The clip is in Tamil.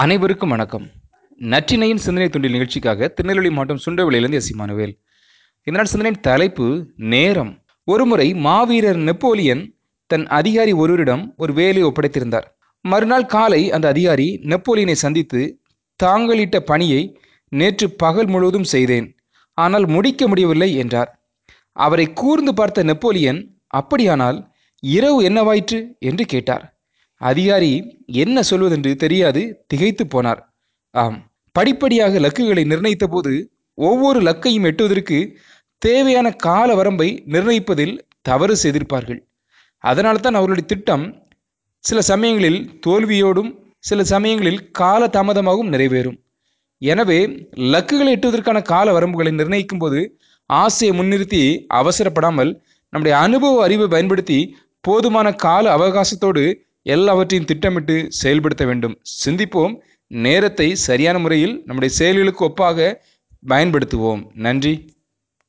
அனைவருக்கும் வணக்கம். நற்றினையின் சிந்தனை தொண்டில் நிகழ்ச்சிக்காக திருநெல்வேலி மாவட்டம் சுண்டவெளியிலிருந்து எஸ் இமானுவேல் சிந்தனையின் தலைப்பு நேரம். ஒருமுறை மாவீரர் நெப்போலியன் தன் அதிகாரி ஒருவரிடம் ஒரு வேலையை ஒப்படைத்திருந்தார். மறுநாள் காலை அந்த அதிகாரி நெப்போலியனை சந்தித்து தாங்களிட்ட பணியை நேற்று பகல் முழுவதும் செய்தேன். ஆனால் முடிக்க முடியவில்லை என்றார். அவரை கூர்ந்து பார்த்த நெப்போலியன் அப்படியானால் இரவு என்னவாயிற்று? என்று கேட்டார். அதிகாரி என்ன சொல்வதென்று தெரியாது திகைத்து போனார். ஆம் படிப்படியாக லக்குகளை நிர்ணயித்த போது ஒவ்வொரு லக்கையும் எட்டுவதற்கு தேவையான கால வரம்பை நிர்ணயிப்பதில் தவறு செய்திருப்பார்கள். அதனால்தான் அவர்களுடைய திட்டம் சில சமயங்களில் தோல்வியோடும் சில சமயங்களில் கால தாமதமாகவும் நிறைவேறும். எனவே லக்குகளை எட்டுவதற்கான கால வரம்புகளை நிர்ணயிக்கும் போது ஆசையை முன்னிறுத்தி அவசரப்படாமல் நம்முடைய அனுபவ அறிவை பயன்படுத்தி போதுமான கால அவகாசத்தோடு எல்லாவற்றையும் திட்டமிட்டு செயல்படுத்த வேண்டும். சிந்திப்போம். நேரத்தை சரியான முறையில் நம்முடைய செயல்களுக்கு ஒப்பாக பயன்படுத்துவோம். நன்றி.